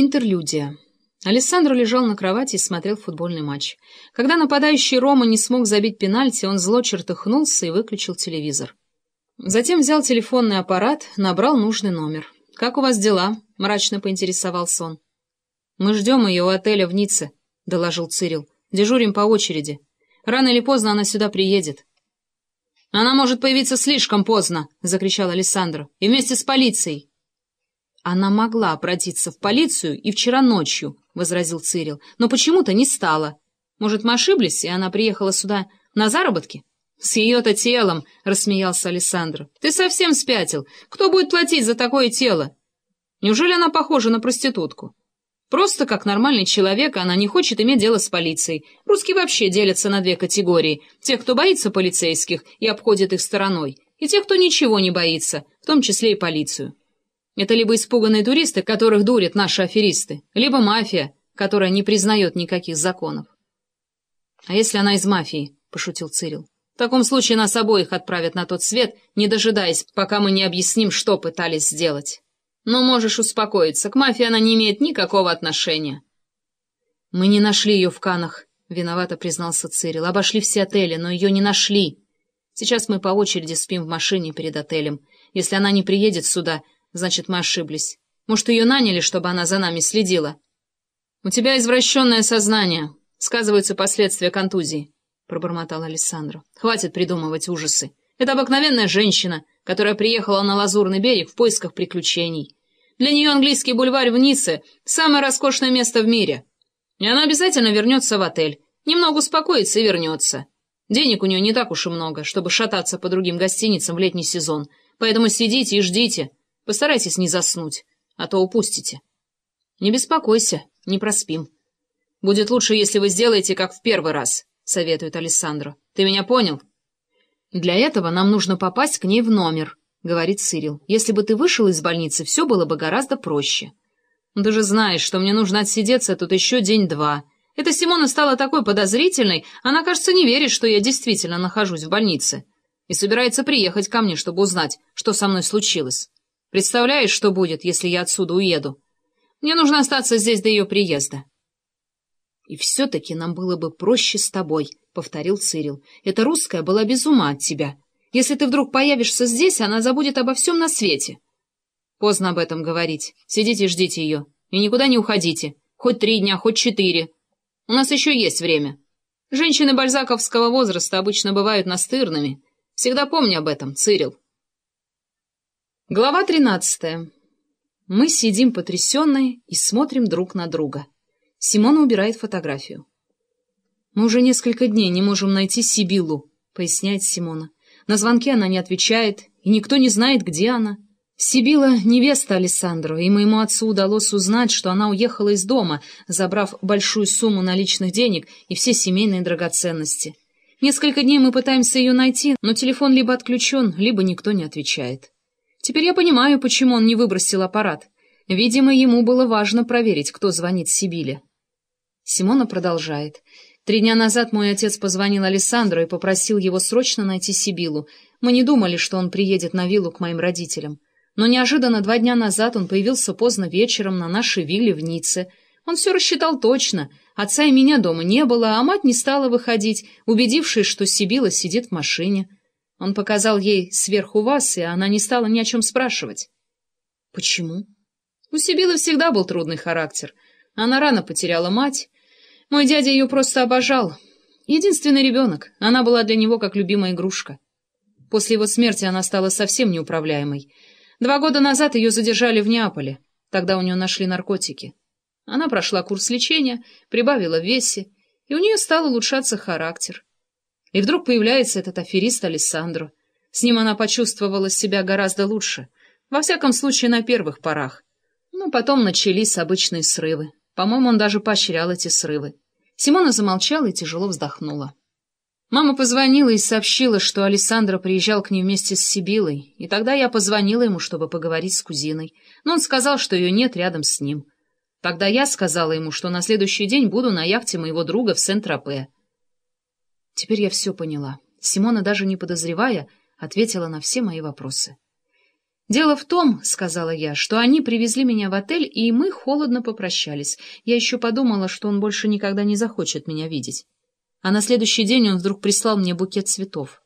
Интерлюдия. Алессандро лежал на кровати и смотрел футбольный матч. Когда нападающий Рома не смог забить пенальти, он зло чертыхнулся и выключил телевизор. Затем взял телефонный аппарат, набрал нужный номер. «Как у вас дела?» — мрачно поинтересовался он. «Мы ждем ее у отеля в Ницце», — доложил Цирил. «Дежурим по очереди. Рано или поздно она сюда приедет». «Она может появиться слишком поздно!» — закричал Александр. «И вместе с полицией!» «Она могла обратиться в полицию и вчера ночью», — возразил Цирил, «но почему-то не стала. Может, мы ошиблись, и она приехала сюда на заработки?» «С ее-то телом!» — рассмеялся Александр. «Ты совсем спятил. Кто будет платить за такое тело? Неужели она похожа на проститутку?» Просто как нормальный человек она не хочет иметь дело с полицией. Русские вообще делятся на две категории. Те, кто боится полицейских и обходит их стороной, и те, кто ничего не боится, в том числе и полицию. Это либо испуганные туристы, которых дурят наши аферисты, либо мафия, которая не признает никаких законов. «А если она из мафии?» — пошутил Цирил. «В таком случае нас обоих отправят на тот свет, не дожидаясь, пока мы не объясним, что пытались сделать». Но можешь успокоиться, к мафии она не имеет никакого отношения. Мы не нашли ее в Канах, виновато признался Цирил. Обошли все отели, но ее не нашли. Сейчас мы по очереди спим в машине перед отелем. Если она не приедет сюда, значит, мы ошиблись. Может, ее наняли, чтобы она за нами следила? У тебя извращенное сознание. Сказываются последствия контузии, пробормотал Александр. Хватит придумывать ужасы. Это обыкновенная женщина, которая приехала на Лазурный берег в поисках приключений. Для нее английский бульвар в Ницце — самое роскошное место в мире. И она обязательно вернется в отель. Немного успокоится и вернется. Денег у нее не так уж и много, чтобы шататься по другим гостиницам в летний сезон. Поэтому сидите и ждите. Постарайтесь не заснуть, а то упустите. Не беспокойся, не проспим. Будет лучше, если вы сделаете, как в первый раз, — советует Алессандро. Ты меня понял? Для этого нам нужно попасть к ней в номер, — говорит Сирил. «Если бы ты вышел из больницы, все было бы гораздо проще». «Ну, «Ты же знаешь, что мне нужно отсидеться тут еще день-два. Эта Симона стала такой подозрительной, она, кажется, не верит, что я действительно нахожусь в больнице. И собирается приехать ко мне, чтобы узнать, что со мной случилось. Представляешь, что будет, если я отсюда уеду? Мне нужно остаться здесь до ее приезда». «И все-таки нам было бы проще с тобой», — повторил Цирил. «Эта русская была без ума от тебя». Если ты вдруг появишься здесь, она забудет обо всем на свете. Поздно об этом говорить. Сидите и ждите ее. И никуда не уходите. Хоть три дня, хоть четыре. У нас еще есть время. Женщины бальзаковского возраста обычно бывают настырными. Всегда помни об этом, Цирил. Глава тринадцатая. Мы сидим потрясенные и смотрим друг на друга. Симона убирает фотографию. «Мы уже несколько дней не можем найти Сибилу», — поясняет Симона. На звонки она не отвечает, и никто не знает, где она. Сибила — невеста Александру, и моему отцу удалось узнать, что она уехала из дома, забрав большую сумму наличных денег и все семейные драгоценности. Несколько дней мы пытаемся ее найти, но телефон либо отключен, либо никто не отвечает. Теперь я понимаю, почему он не выбросил аппарат. Видимо, ему было важно проверить, кто звонит Сибиле. Симона продолжает. Три дня назад мой отец позвонил Александру и попросил его срочно найти Сибилу. Мы не думали, что он приедет на виллу к моим родителям. Но неожиданно два дня назад он появился поздно вечером на нашей вилле в Ницце. Он все рассчитал точно. Отца и меня дома не было, а мать не стала выходить, убедившись, что Сибила сидит в машине. Он показал ей сверху вас, и она не стала ни о чем спрашивать. Почему? У Сибилы всегда был трудный характер. Она рано потеряла мать, мой дядя ее просто обожал. Единственный ребенок, она была для него как любимая игрушка. После его смерти она стала совсем неуправляемой. Два года назад ее задержали в Неаполе. Тогда у нее нашли наркотики. Она прошла курс лечения, прибавила в весе, и у нее стал улучшаться характер. И вдруг появляется этот аферист Алессандро. С ним она почувствовала себя гораздо лучше, во всяком случае на первых порах. Но потом начались обычные срывы. По-моему, он даже поощрял эти срывы. Симона замолчала и тяжело вздохнула. Мама позвонила и сообщила, что Александра приезжал к ней вместе с Сибилой, и тогда я позвонила ему, чтобы поговорить с кузиной, но он сказал, что ее нет рядом с ним. Тогда я сказала ему, что на следующий день буду на яхте моего друга в Сент-Тропе. Теперь я все поняла. Симона, даже не подозревая, ответила на все мои вопросы. «Дело в том, — сказала я, — что они привезли меня в отель, и мы холодно попрощались. Я еще подумала, что он больше никогда не захочет меня видеть. А на следующий день он вдруг прислал мне букет цветов.